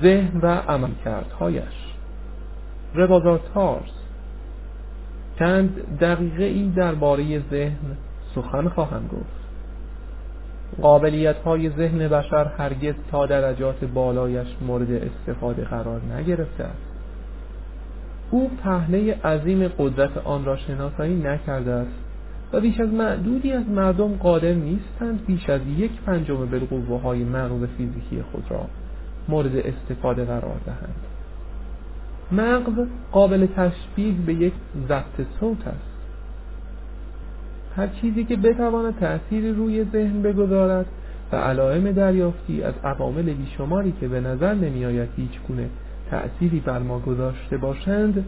ذهن و عملکردهایش. ربازار تارس چند دقیقه ای درباره ذهن سخن خواهم گفت. قابلیت های ذهن بشر هرگز تا درجات بالایش مورد استفاده قرار نگرفته است. او پهنه عظیم قدرت آن را شناسایی نکرده است و بیش از معدودی از مردم قادر نیستند بیش از یک پنجم بالقوه های مغز فیزیکی خود را مورد استفاده قرار دهند. مغز قابل تشبیه به یک ضبط صوت است. هر چیزی که بتواند تأثیری روی ذهن بگذارد و علائم دریافتی از عوامل بیشماری که به نظر نمیآید هیچ گونه تأثیری بر ما گذاشته باشند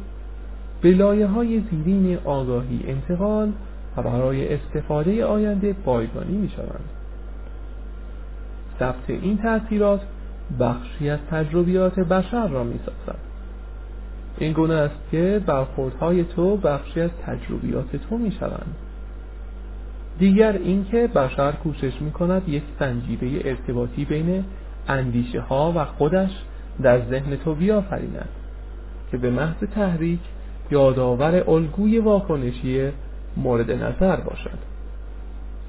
به لایه های زیرین آگاهی انتقال و برای استفاده آینده بایگانی می شوند ثبت این تأثیرات بخشی از تجربیات بشر را می سازد این گونه است که برخوردهای تو بخشی از تجربیات تو می شوند دیگر اینکه بشر کوشش می کند یک سنجیده ارتباطی بین اندیشه ها و خودش در ذهن تو بیافریند که به محض تحریک یادآور الگوی واکنشی مورد نظر باشد.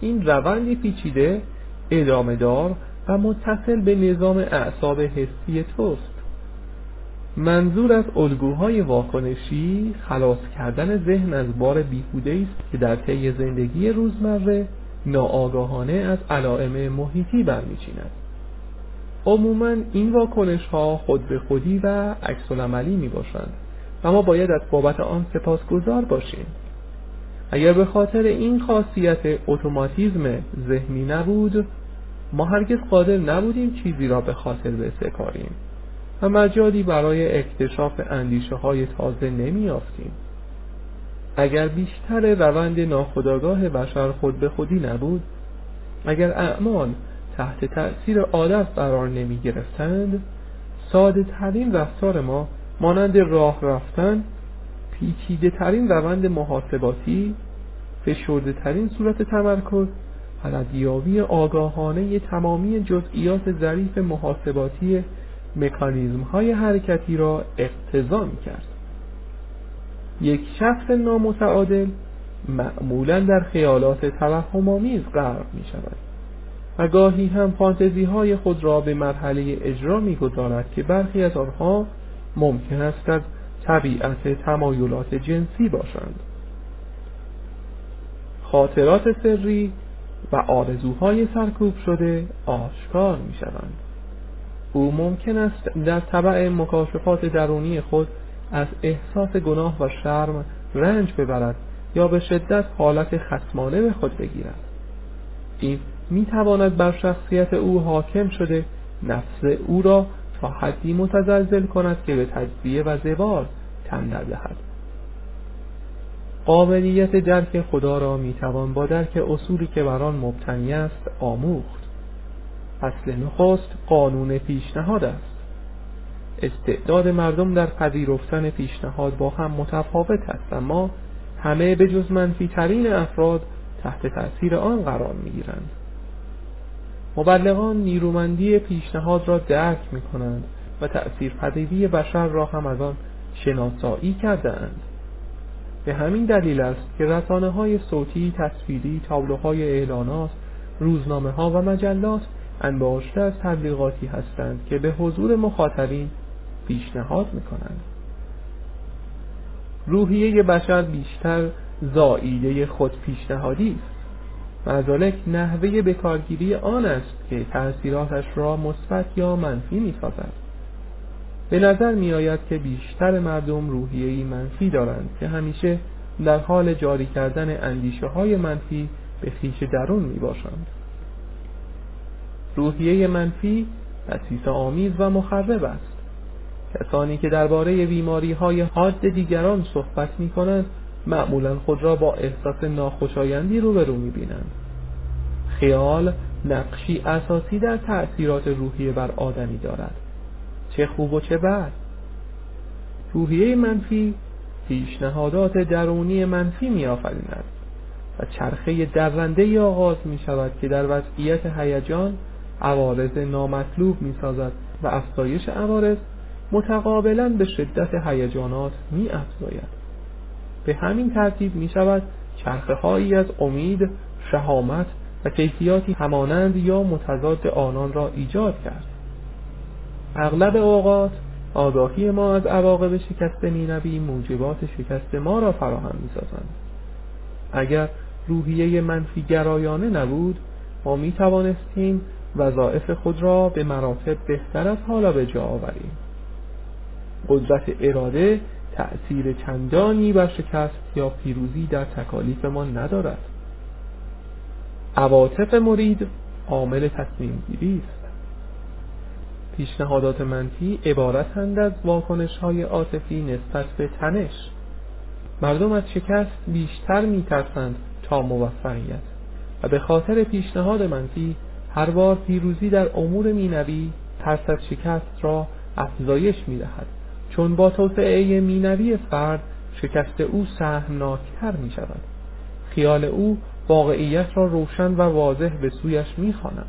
این روندی پیچیده ادامه دار و متصل به نظام اعصاب حسی توست. منظور از الگوهای واکنشی خلاص کردن ذهن از بار بیهوده است که در طی زندگی روزمره ناآگاهانه از علائم محیطی برمیچیند. عموما این واکنش ها خود به خودی و عکس العملی می باشند و ما باید از بابت آن سپاسگزار باشیم. اگر به خاطر این خاصیت اتوماتیزم ذهنی نبود ما هرگز قادر نبودیم چیزی را به خاطر بسپاریم و مجالی برای اکتشاف اندیشه های تازه نمی آفتیم. اگر بیشتر روند ناخداگاه بشر خود به خودی نبود اگر اعمال تحت تأثیر عادت قرار نمی گرفتند ساده ترین رفتار ما مانند راه رفتن پیچیده ترین روند محاسباتی فشرده ترین صورت تمرکز ردیابی آگاهانه تمامی جزئیات ظریف محاسباتی مکانیزم های حرکتی را اقتضا می کرد یک شخص نامتعادل معمولا در خیالات توهمآمیز غرق می شود و گاهی هم فانتزی های خود را به مرحله اجرا می گذارد که برخی از آنها ممکن است از طبیعت تمایلات جنسی باشند. خاطرات سری و آرزوهای سرکوب شده آشکار می شوند او ممکن است در طبع مکاشفات درونی خود از احساس گناه و شرم رنج ببرد یا به شدت حالت خسمانه به خود بگیرد. این می تواند بر شخصیت او حاکم شده نفس او را تا حدی متزلزل کند که به تجزیه و زوال تن دهد. قابلیت درک خدا را می توان با درک اصولی که بر آن مبتنی است آموخت. اصل نخست قانون پیشنهاد است. استعداد مردم در پذیرفتن پیشنهاد با هم متفاوت است اما همه به جز منفی ترین افراد تحت تأثیر آن قرار می گیرند مبلغان نیرومندی پیشنهاد را درک می کنند و تأثیر پذیری بشر را هم از آن شناسایی کرده به همین دلیل است که رسانه های صوتی، تصویری، تابلوهای اعلانات، روزنامه ها و مجلات انباشته از تبلیغاتی هستند که به حضور مخاطبین پیشنهاد می‌کنند. روحیه بشر بیشتر زائیده خود پیشنهادی است. مزالک نحوه بکارگیری آن است که تأثیراتش را مثبت یا منفی می‌سازد. به نظر می آید که بیشتر مردم روحیه‌ای منفی دارند که همیشه در حال جاری کردن اندیشه های منفی به خیش درون می باشند روحیه منفی دسیسه آمیز و مخرب است. کسانی که درباره بیماری های حاد دیگران صحبت می کنند معمولا خود را با احساس ناخوشایندی روبرو می بینند خیال نقشی اساسی در تأثیرات روحیه بر آدمی دارد. چه خوب و چه بد. روحیه منفی پیشنهادات درونی منفی می و چرخه درنده آغاز می شود که در وضعیت هیجان عوارض نامطلوب می سازد و افزایش عوارض متقابلا به شدت هیجانات می افزاید به همین ترتیب می شود چرخه هایی از امید، شهامت و کیفیاتی همانند یا متضاد آنان را ایجاد کرد. اغلب اوقات آگاهی ما از عواقب شکست مینوی موجبات شکست ما را فراهم می سازند. اگر روحیه منفی گرایانه نبود ما می توانستیم وظایف خود را به مراتب بهتر از حالا به جا آوریم. قدرت اراده تأثیر چندانی بر شکست یا پیروزی در تکالیف ما ندارد. عواطف مرید عامل تصمیم گیری است. پیشنهادات منفی عبارتند از واکنش های عاطفی نسبت به تنش. مردم از شکست بیشتر میترسند تا موفقیت. و به خاطر پیشنهاد منفی هر بار پیروزی در امور مینوی ترس از شکست را افزایش می‌دهد. چون با توسعه مینوی فرد شکست او سهمناکتر می شود خیال او واقعیت را روشن و واضح به سویش می‌خواند.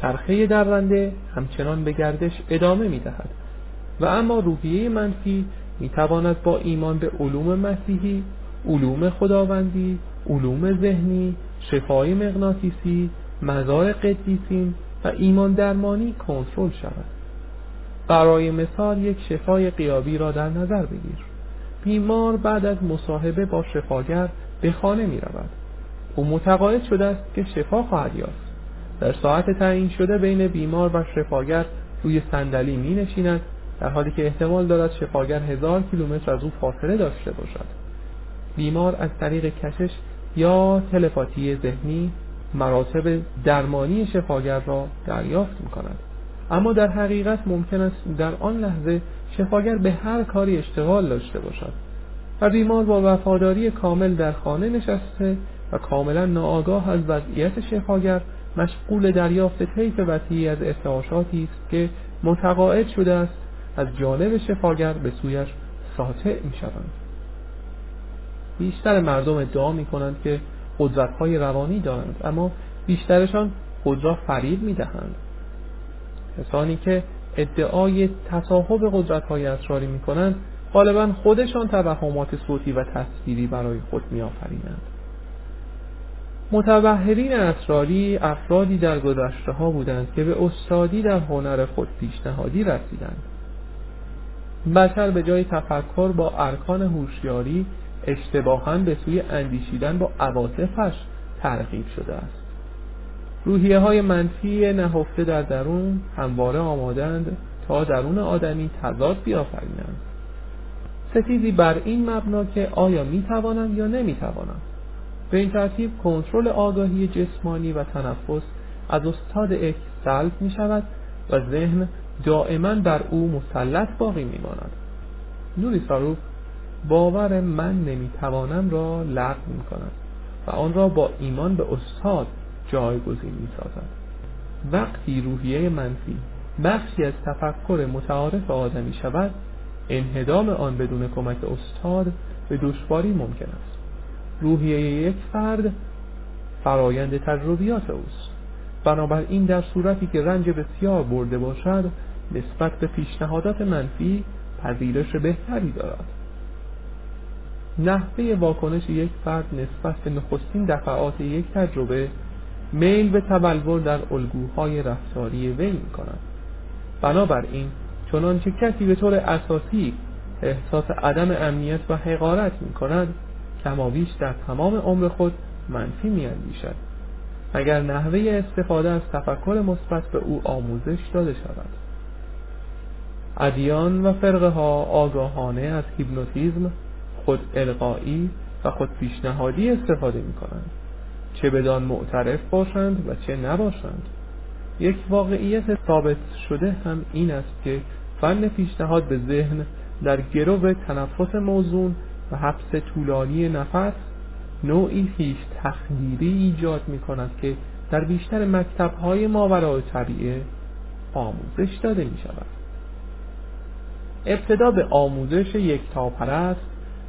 چرخه درنده همچنان به گردش ادامه می دهد و اما روحیه منفی می تواند با ایمان به علوم مسیحی، علوم خداوندی، علوم ذهنی، شفای مغناطیسی، مزار قدیسین و ایمان درمانی کنترل شود. برای مثال یک شفای قیابی را در نظر بگیر. بیمار بعد از مصاحبه با شفاگر به خانه می رود. او متقاعد شده است که شفا خواهد یافت. در ساعت تعیین شده بین بیمار و شفاگر روی صندلی می نشیند در حالی که احتمال دارد شفاگر هزار کیلومتر از او فاصله داشته باشد. بیمار از طریق کشش یا تلپاتی ذهنی مراتب درمانی شفاگر را دریافت می کند اما در حقیقت ممکن است در آن لحظه شفاگر به هر کاری اشتغال داشته باشد و بیمار با وفاداری کامل در خانه نشسته و کاملا ناآگاه از وضعیت شفاگر مشغول دریافت طیف وسیعی از ارتعاشاتی است که متقاعد شده است از جانب شفاگر به سویش ساطع می شوند بیشتر مردم ادعا می کنند که قدرت‌های روانی دارند اما بیشترشان خود را فریب می دهند کسانی که ادعای تصاحب قدرت‌های اسراری می کنند غالبا خودشان توهمات صوتی و تصویری برای خود می آفرینند متبهرین اسراری افرادی در گذشته ها بودند که به استادی در هنر خود پیشنهادی رسیدند. بشر به جای تفکر با ارکان هوشیاری اشتباها به سوی اندیشیدن با عواطفش ترغیب شده است. روحیه های منفی نهفته در درون همواره آمادند تا درون آدمی تضاد بیافرینند. ستیزی بر این مبنا که آیا می توانم یا نمی توانم به این ترتیب کنترل آگاهی جسمانی و تنفس از استاد اک سلب می شود و ذهن دائما بر او مسلط باقی می ماند. نوری ساروف باور من نمی‌توانم را لغو می کند و آن را با ایمان به استاد جایگزین می سازد. وقتی روحیه منفی بخشی از تفکر متعارف آدمی شود انهدام آن بدون کمک استاد به دشواری ممکن است. روحیه یک فرد فرایند تجربیات اوست. بنابراین در صورتی که رنج بسیار برده باشد نسبت به پیشنهادات منفی پذیرش بهتری دارد. نحوه واکنش یک فرد نسبت به نخستین دفعات یک تجربه میل به تبلور در الگوهای رفتاری وی می کند. بنابراین چنانچه کسی به طور اساسی احساس عدم امنیت و حقارت می کند کماویش در تمام عمر خود منفی می اندیشد اگر نحوه استفاده از تفکر مثبت به او آموزش داده شود. ادیان و فرقه ها آگاهانه از هیپنوتیزم خود القایی و خود پیشنهادی استفاده می کنند چه بدان معترف باشند و چه نباشند. یک واقعیت ثابت شده هم این است که فن پیشنهاد به ذهن در گرو تنفس موزون و حبس طولانی نفس نوعی هیچ تخدیری ایجاد می کند که در بیشتر مکتب های طبیعه آموزش داده می شود ابتدا به آموزش یک تاپرست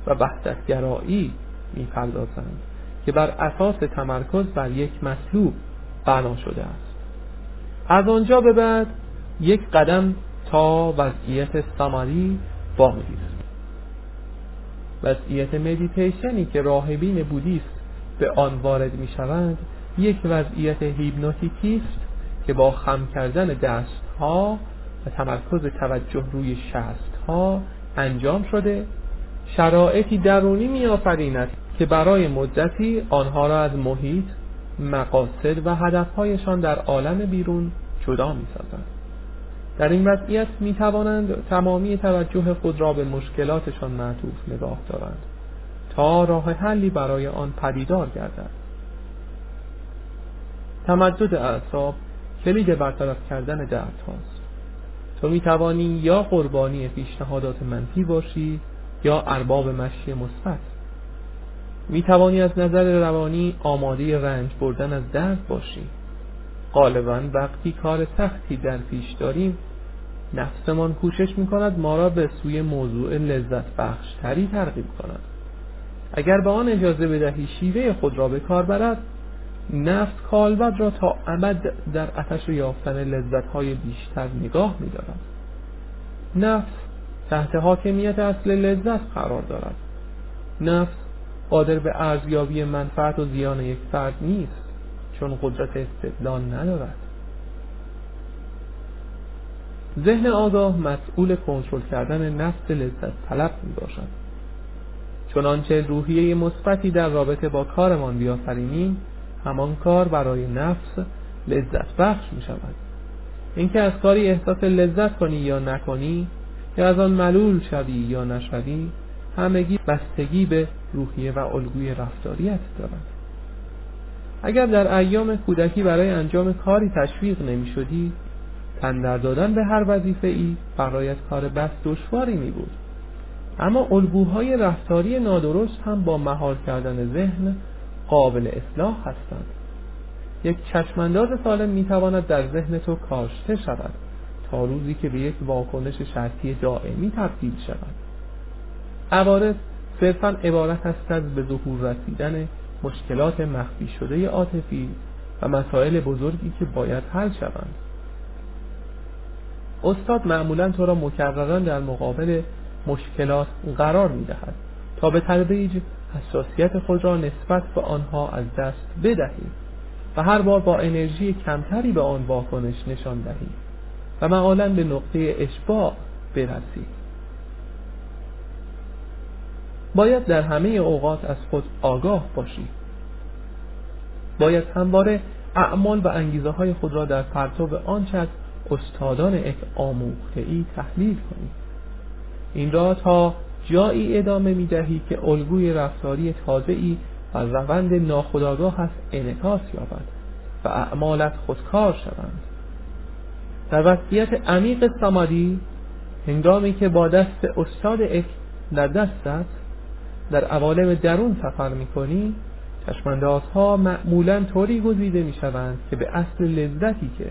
و وحدتگرایی می‌پردازند که بر اساس تمرکز بر یک مطلوب بنا شده است. از آنجا به بعد یک قدم تا وضعیت ساماری باقی است وضعیت مدیتیشنی که راهبین بودیست به آن وارد می شوند یک وضعیت هیپنوتیکی است که با خم کردن دست ها و تمرکز توجه روی شست ها انجام شده شرایطی درونی می آفریند که برای مدتی آنها را از محیط مقاصد و هدفهایشان در عالم بیرون جدا می سازند در این وضعیت می توانند تمامی توجه خود را به مشکلاتشان معطوف نگاه دارند تا راه حلی برای آن پدیدار گردد. تمدد اعصاب کلید برطرف کردن درد هاست. تو می توانی یا قربانی پیشنهادات منفی باشی یا ارباب مشی مثبت. می توانی از نظر روانی آماده رنج بردن از درد باشی. غالبا وقتی کار سختی در پیش داریم نفسمان کوشش می کند ما را به سوی موضوع لذت بخش تری ترغیب کند. اگر به آن اجازه بدهی شیوه خود را به کار برد نفس کالبد را تا ابد در اتش یافتن لذت های بیشتر نگاه می دارد نفس تحت حاکمیت اصل لذت قرار دارد. نفس قادر به ارزیابی منفعت و زیان یک فرد نیست. چون قدرت استدلال ندارد. ذهن آگاه مسئول کنترل کردن نفس لذت طلب می باشد چنانچه روحیه مثبتی در رابطه با کارمان بیافرینیم همان کار برای نفس لذت بخش می شود اینکه از کاری احساس لذت کنی یا نکنی یا از آن ملول شوی یا نشوی همگی بستگی به روحیه و الگوی رفتاریت دارد. اگر در ایام کودکی برای انجام کاری تشویق نمی شدی تن دادن به هر وظیفه ای برایت کار بس دشواری می بود اما الگوهای رفتاری نادرست هم با مهار کردن ذهن قابل اصلاح هستند. یک چشمانداز سالم می‌تواند در ذهن تو کاشته شود تا روزی که به یک واکنش شرطی دائمی تبدیل شود. عوارض صرفا عبارت است از به ظهور رسیدن مشکلات مخفی شده عاطفی و مسائل بزرگی که باید حل شوند. استاد معمولا تو را مکررا در مقابل مشکلات قرار می دهد تا به تدریج حساسیت خود را نسبت به آنها از دست بدهید و هر بار با انرژی کمتری به آن واکنش نشان دهید و معالا به نقطه اشباع برسید. باید در همه اوقات از خود آگاه باشید باید همواره اعمال و انگیزه های خود را در پرتو آنچه از استادان اک آموخته ای تحلیل کنید این را تا جایی ادامه می دهی که الگوی رفتاری تازه ای و روند ناخداگاه است انعکاس یابد و اعمالت خودکار شوند. در وضعیت عمیق سمادی هنگامی که با دست استاد اک در دستت در عوالم درون سفر می کنی ها معمولا طوری گزیده می شوند که به اصل لذتی که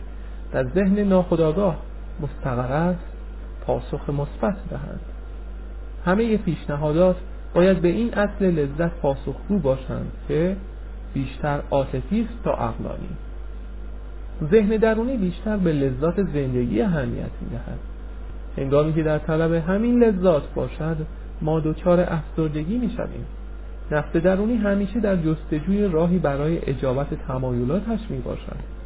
در ذهن ناخداگاه مستقر است پاسخ مثبت دهند. همه پیشنهادات باید به این اصل لذت پاسخگو باشند که بیشتر عاطفی است تا عقلانی. ذهن درونی بیشتر به لذات زندگی اهمیت می‌دهد. هنگامی که در طلب همین لذات باشد ما دچار افسردگی می‌شویم. نفس درونی همیشه در جستجوی راهی برای اجابت تمایلاتش می باشد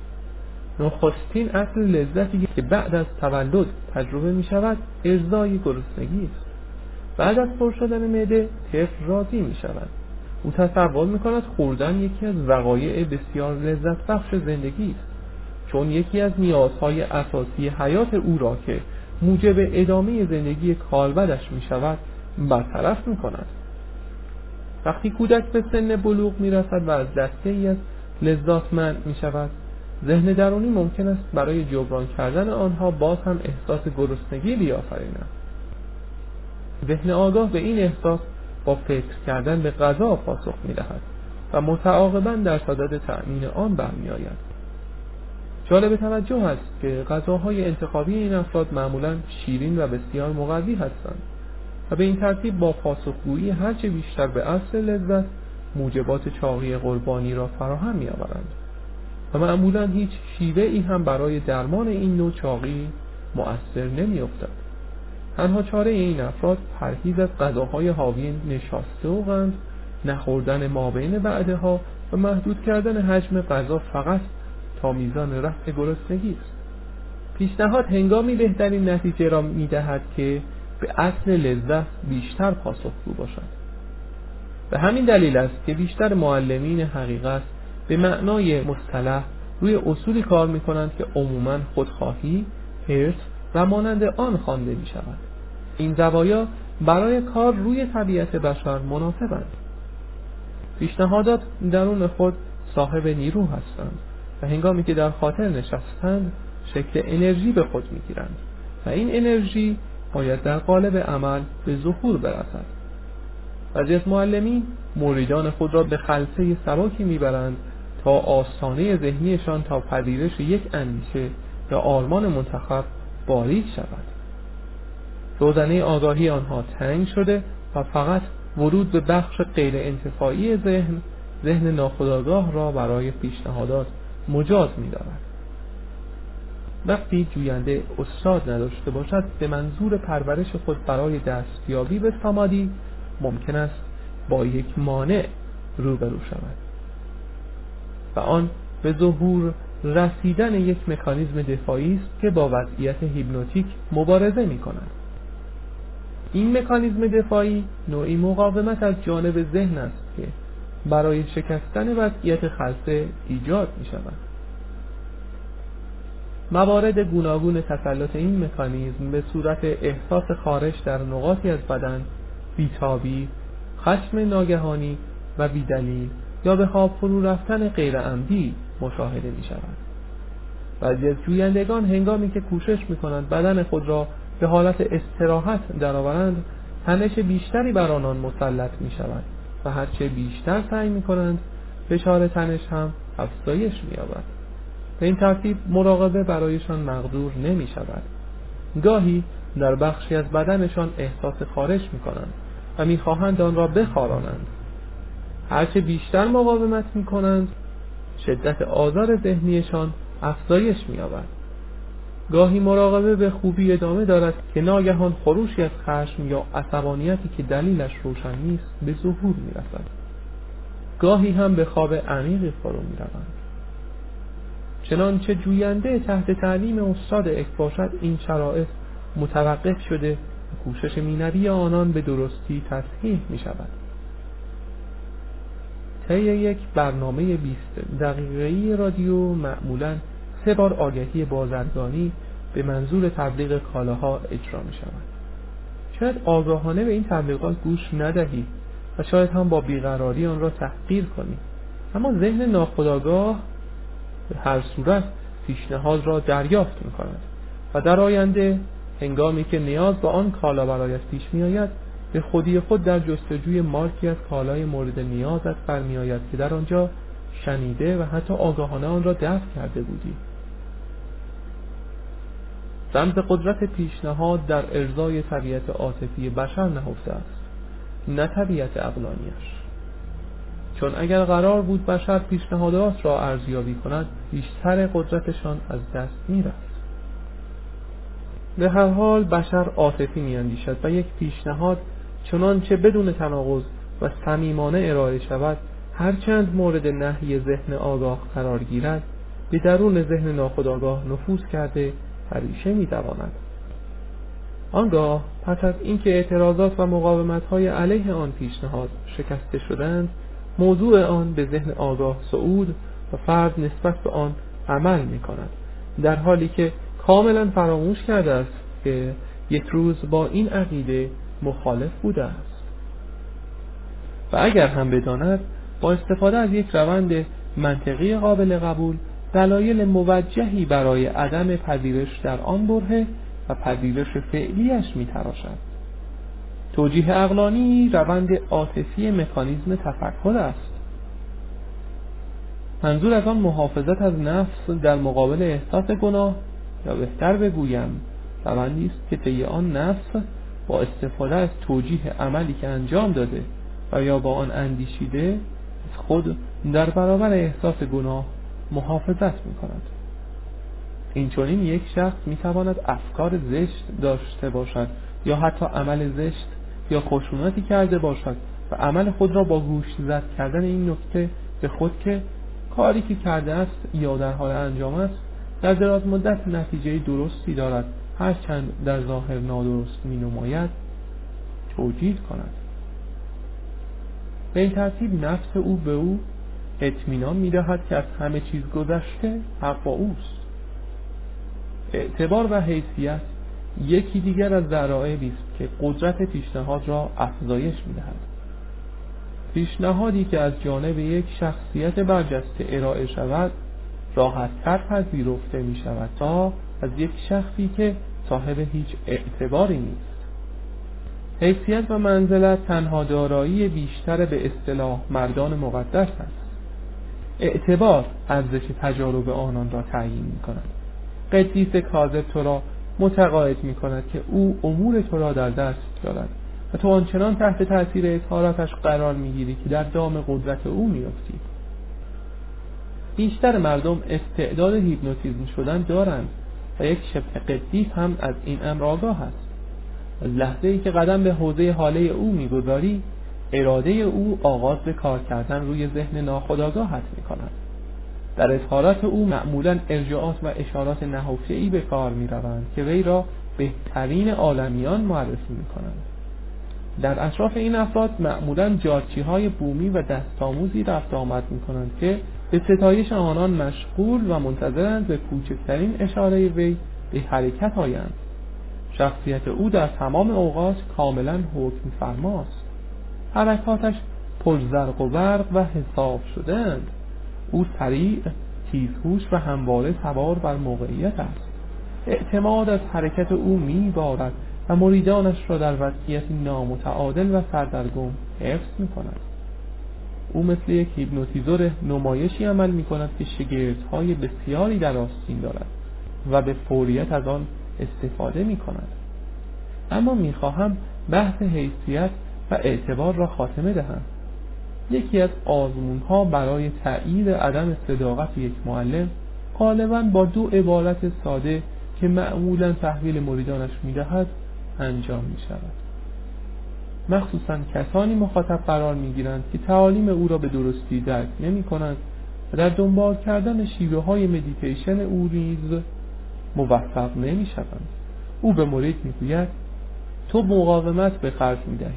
نخستین اصل لذتی که بعد از تولد تجربه می شود ارزای گرسنگی است. بعد از پر شدن معده طفل راضی می شود او تصور می کند خوردن یکی از وقایع بسیار لذت بخش زندگی است. چون یکی از نیازهای اساسی حیات او را که موجب ادامه زندگی کالبدش می شود برطرف می کند وقتی کودک به سن بلوغ می رسد و از دسته ای از لذات منع می شود ذهن درونی ممکن است برای جبران کردن آنها باز هم احساس گرسنگی بیافریند. ذهن آگاه به این احساس با فکر کردن به غذا پاسخ می دهد و متعاقبا در صدد تأمین آن برمی آید جالب توجه است که غذاهای انتخابی این افراد معمولا شیرین و بسیار مقوی هستند. و به این ترتیب با پاسخگویی هرچه بیشتر به اصل لذت موجبات چاقی قربانی را فراهم می آورند و معمولا هیچ شیوه ای هم برای درمان این نوع چاقی مؤثر نمی افتد. تنها چاره این افراد پرهیز از غذاهای حاوی نشاسته و قند نخوردن مابین بعدها و محدود کردن حجم غذا فقط تا میزان رفع گرسنگی است پیشنهاد هنگامی بهترین نتیجه را می‌دهد که به اصل لذت بیشتر پاسخگو باشد به همین دلیل است که بیشتر معلمین حقیقت به معنای مصطلح روی اصولی کار می کنند که عموما خودخواهی، حرص و مانند آن خوانده می شود. این زوایا برای کار روی طبیعت بشر مناسبند. پیشنهادات درون خود صاحب نیرو هستند و هنگامی که در خاطر نشستند شکل انرژی به خود می‌گیرند و این انرژی باید در قالب عمل به ظهور برسد. بعضی از معلمین مریدان خود را به خلصه سباکی می‌برند تا آستانه ذهنیشان تا پذیرش یک اندیشه یا آرمان منتخب باریک شود. روزنه آگاهی آنها تنگ شده و فقط ورود به بخش غیر انتفاعی ذهن ذهن ناخودآگاه را برای پیشنهادات مجاز می‌دارد. وقتی جوینده استاد نداشته باشد به منظور پرورش خود برای دستیابی به سمادی ممکن است با یک مانع روبرو شود. و آن به ظهور رسیدن یک مکانیزم دفاعی است که با وضعیت هیپنوتیک مبارزه می کند این مکانیزم دفاعی نوعی مقاومت از جانب ذهن است که برای شکستن وضعیت خلصه ایجاد می شود موارد گوناگون تسلط این مکانیزم به صورت احساس خارش در نقاطی از بدن بیتابی خشم ناگهانی و بیدلیل یا به خواب فرو رفتن غیر عمدی مشاهده می شود بعضی از جویندگان هنگامی که کوشش می کنند بدن خود را به حالت استراحت درآورند تنش بیشتری بر آنان مسلط می شود و هرچه بیشتر سعی می کنند فشار تنش هم افزایش می یابد به این ترتیب مراقبه برایشان مقدور نمی شود. گاهی در بخشی از بدنشان احساس خارش می کنند و می خواهند آن را بخارانند. هرچه بیشتر مقاومت می کنند شدت آزار ذهنیشان افزایش می یابد. گاهی مراقبه به خوبی ادامه دارد که ناگهان خروشی از خشم یا عصبانیتی که دلیلش روشن نیست به ظهور می رسد. گاهی هم به خواب عمیقی فرو می روند. چنانچه جوینده تحت تعلیم استاد اک باشد این شرایط متوقف شده و کوشش مینوی آنان به درستی تصحیح می شود طی یک برنامه 20 دقیقه‌ای رادیو معمولاً سه بار آگهی بازرگانی به منظور تبلیغ کالاها اجرا می شود شاید آگاهانه به این تبلیغات گوش ندهید و شاید هم با بیقراری آن را تحقیر کنید. اما ذهن ناخودآگاه هر صورت پیشنهاد را دریافت می کند و در آینده هنگامی که نیاز به آن کالا برایت پیش می آید به خودی خود در جستجوی مارکی از کالای مورد نیازت برمی آید که در آنجا شنیده و حتی آگاهانه آن را دفع کرده بودی. رمز قدرت پیشنهاد در ارزای طبیعت عاطفی بشر نهفته است نه طبیعت اقلانیش چون اگر قرار بود بشر پیشنهادات را ارزیابی کند بیشتر قدرتشان از دست می‌رفت. به هر حال بشر عاطفی میاندیشد و یک پیشنهاد چنانچه بدون تناقض و صمیمانه ارائه شود هرچند مورد نهی ذهن آگاه قرار گیرد به درون ذهن ناخودآگاه نفوذ کرده پریشه می‌تواند. آنگاه پس از اینکه اعتراضات و مقاومت های علیه آن پیشنهاد شکسته شدند موضوع آن به ذهن آگاه صعود و فرد نسبت به آن عمل می کند در حالی که کاملا فراموش کرده است که یک روز با این عقیده مخالف بوده است. و اگر هم بداند با استفاده از یک روند منطقی قابل قبول دلایل موجهی برای عدم پذیرش در آن بره و پذیرش فعلیش میتراشد. توجیه اقلانی روند عاطفی مکانیزم تفکر است. منظور از آن محافظت از نفس در مقابل احساس گناه یا بهتر بگویم روندی است که طی آن نفس با استفاده از توجیه عملی که انجام داده و یا با آن اندیشیده خود در برابر احساس گناه محافظت می کند این چونین یک شخص می تواند افکار زشت داشته باشد یا حتی عمل زشت یا خشونتی کرده باشد و عمل خود را با گوش زد کردن این نکته به خود که کاری که کرده است یا در حال انجام است در دراز مدت نتیجه درستی دارد. هرچند در ظاهر نادرست می نماید توجیه کند. به این ترتیب نفس او به او اطمینان می‌دهد که از همه چیز گذشته حق با اوست. اعتبار و حیثیت یکی دیگر از ذرائبی است که قدرت پیشنهاد را افزایش می‌دهد. پیشنهادی که از جانب یک شخصیت برجسته ارائه شود راحتتر پذیرفته می شود تا از یک شخصی که صاحب هیچ اعتباری نیست. حیثیت و منزلت تنها دارایی بیشتر به اصطلاح مردان مقدس است. اعتبار ارزش تجارب آنان را تعیین می کند قدیس کاذب تو را متقاعد می کند که او امور تو را در دست دارد. و تو آنچنان تحت تاثیر اظهاراتش قرار می‌گیری که در دام قدرت او میافتی. بیشتر مردم استعداد هیپنوتیزم شدن دارند و یک شبه قدیس هم از این امر آگاه است. از لحظه ای که قدم به حوزه حاله او می‌گذاری اراده او آغاز به کار کردن روی ذهن ناخودآگاهت می کند در اظهارات او معمولا ارجاعات و اشارات نهفته به کار می روند که وی را بهترین عالمیان معرفی می کنند در اطراف این افراد معمولا جارچی های بومی و دستآموزی رفت آمد می کنند که به ستایش آنان مشغول و منتظرند به کوچکترین اشاره وی به حرکت آیند. شخصیت او در تمام اوقات کاملا حکم فرماست حرکاتش پرزرق و برق و حساب شدند او سریع تیزهوش و همواره سوار بر موقعیت است. اعتماد از حرکت او میبارد و مریدانش را در وضعیت نامتعادل و سردرگم حفظ می کند او مثل یک هیپنوتیزور نمایشی عمل می کند که شگردهای بسیاری در آستین دارد و به فوریت از آن استفاده می کند اما می خواهم بحث حیثیت و اعتبار را خاتمه دهم. یکی از آزمون ها برای تأیید عدم صداقت یک معلم غالبا با دو عبارت ساده که معمولا تحویل مریدانش می‌دهد انجام می شود مخصوصا کسانی مخاطب قرار می گیرند که تعالیم او را به درستی درک نمی کنند و در دنبال کردن شیوه های مدیتیشن او نیز موفق نمی شوند او به مرید می گوید تو مقاومت به خرج می دهی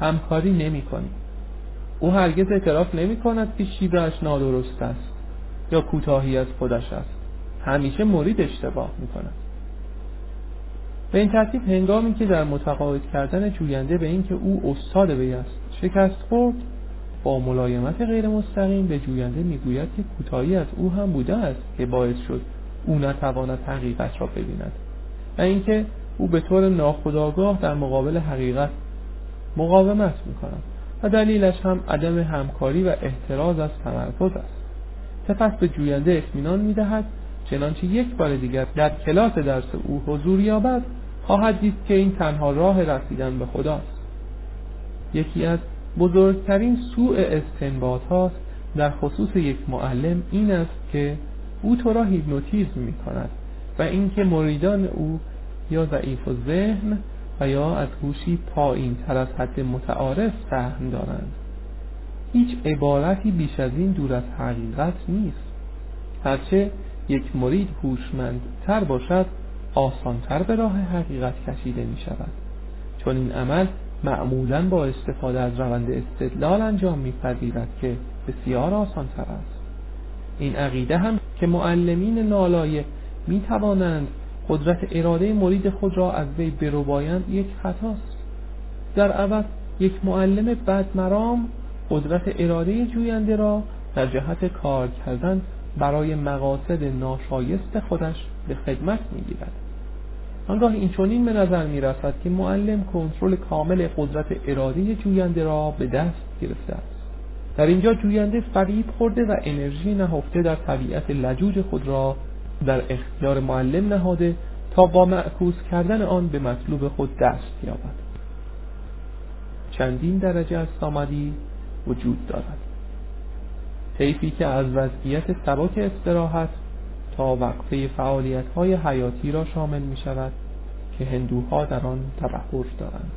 همکاری نمی کنی او هرگز اعتراف نمی کند که شیوهش نادرست است یا کوتاهی از خودش است. همیشه مرید اشتباه می کند به این ترتیب هنگامی که در متقاعد کردن جوینده به اینکه او استاد وی است شکست خورد با ملایمت غیر مستقیم به جوینده می‌گوید که کوتاهی از او هم بوده است که باعث شد او نتواند حقیقت را ببیند و اینکه او به طور ناخودآگاه در مقابل حقیقت مقاومت می‌کند. دلیلش هم عدم همکاری و احتراز از تمرکز است. سپس به جوینده اطمینان می‌دهد چنانچه یک بار دیگر در کلاس درس او حضور یابد خواهد دید که این تنها راه رسیدن به خداست. یکی از بزرگترین سوء استنباط در خصوص یک معلم این است که او تو را هیپنوتیزم می کند و اینکه مریدان او یا ضعیف و ذهن و یا از هوشی پایین تر از حد متعارف سهم دارند. هیچ عبارتی بیش از این دور از حقیقت نیست. هرچه یک مرید تر باشد آسانتر به راه حقیقت کشیده می شود چون این عمل معمولا با استفاده از روند استدلال انجام می که بسیار آسانتر است. این عقیده هم که معلمین نالایه می توانند قدرت اراده مرید خود را از وی بروبایند یک خطاست. در عوض یک معلم بدمرام قدرت اراده جوینده را در جهت کار کردن برای مقاصد ناشایست خودش به خدمت می‌گیرد. آنگاه این چنین به نظر می که معلم کنترل کامل قدرت اراده جوینده را به دست گرفته است. در اینجا جوینده فریب خورده و انرژی نهفته در طبیعت لجوج خود را در اختیار معلم نهاده تا با معکوس کردن آن به مطلوب خود دست یابد. چندین درجه از سامدی وجود دارد. طیفی که از وضعیت سبک استراحت تا وقفه فعالیت های حیاتی را شامل می شود که هندوها در آن تبحر دارند.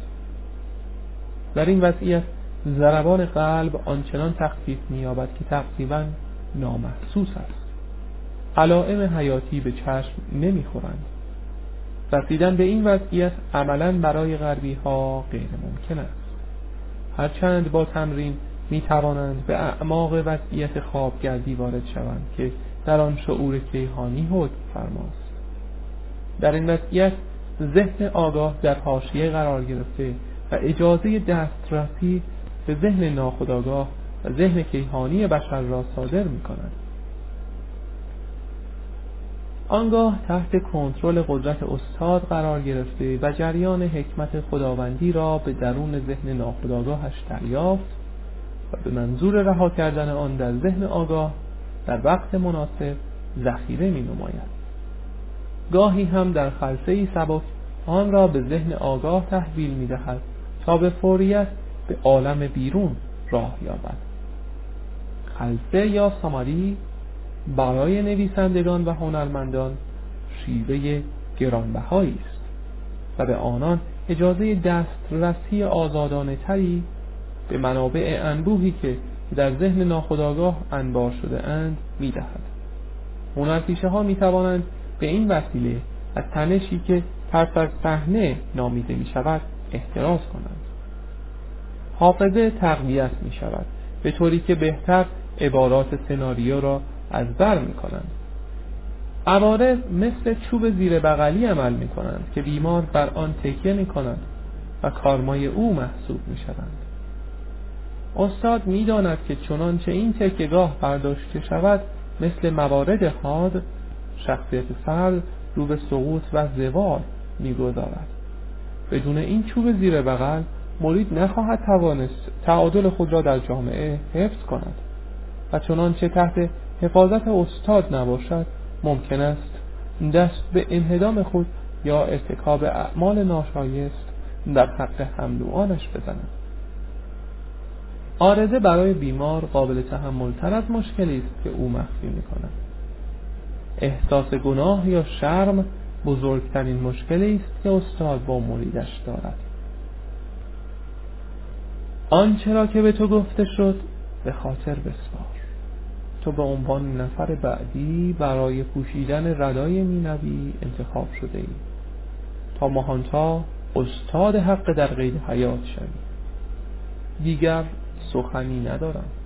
در این وضعیت ضربان قلب آنچنان تخفیف می‌یابد که تقریبا نامحسوس است. علائم حیاتی به چشم نمی‌خورند. رسیدن به این وضعیت عملا برای غربی ها غیر ممکن است. هرچند با تمرین می توانند به اعماق وضعیت خوابگردی وارد شوند که در آن شعور کیهانی حکم فرماست. در این وضعیت ذهن آگاه در حاشیه قرار گرفته و اجازه دسترسی به ذهن ناخودآگاه و ذهن کیهانی بشر را صادر می کند آنگاه تحت کنترل قدرت استاد قرار گرفته و جریان حکمت خداوندی را به درون ذهن ناخودآگاهش دریافت و به منظور رها کردن آن در ذهن آگاه در وقت مناسب ذخیره می نماید گاهی هم در خلصه سبک آن را به ذهن آگاه تحویل می دهد تا به فوریت به عالم بیرون راه یابد. خلصه یا ساماری برای نویسندگان و هنرمندان شیوه گرانبهایی است و به آنان اجازه دسترسی آزادانه تری به منابع انبوهی که در ذهن ناخودآگاه انبار شده اند می دهد هنرپیشه ها می توانند به این وسیله از تنشی که پس از صحنه نامیده می شود احتراز کنند. حافظه تقویت می شود به طوری که بهتر عبارات سناریو را از بر می کنند عوارض مثل چوب زیر بغلی عمل می کنند که بیمار بر آن تکیه می کنند و کارمای او محسوب می شوند استاد می داند که چنانچه این تکیگاه برداشته شود مثل موارد حاد شخصیت فرد رو به سقوط و زوال می‌گذارد. بدون این چوب زیر بغل مرید نخواهد توانست تعادل خود را در جامعه حفظ کند و چنانچه تحت حفاظت استاد نباشد ممکن است. دست به انهدام خود یا ارتکاب اعمال ناشایست در حق همدوانش بزند. آرزه برای بیمار قابل تحمل تر از مشکلی است که او مخفی می کند احساس گناه یا شرم بزرگترین مشکلی است که استاد با مریدش دارد. آنچه را که به تو گفته شد به خاطر بسپار. تو به عنوان نفر بعدی برای پوشیدن ردای مینوی انتخاب شده ای. تا ماهانتا استاد حق در قید حیات شوی. دیگر سخنی ندارم.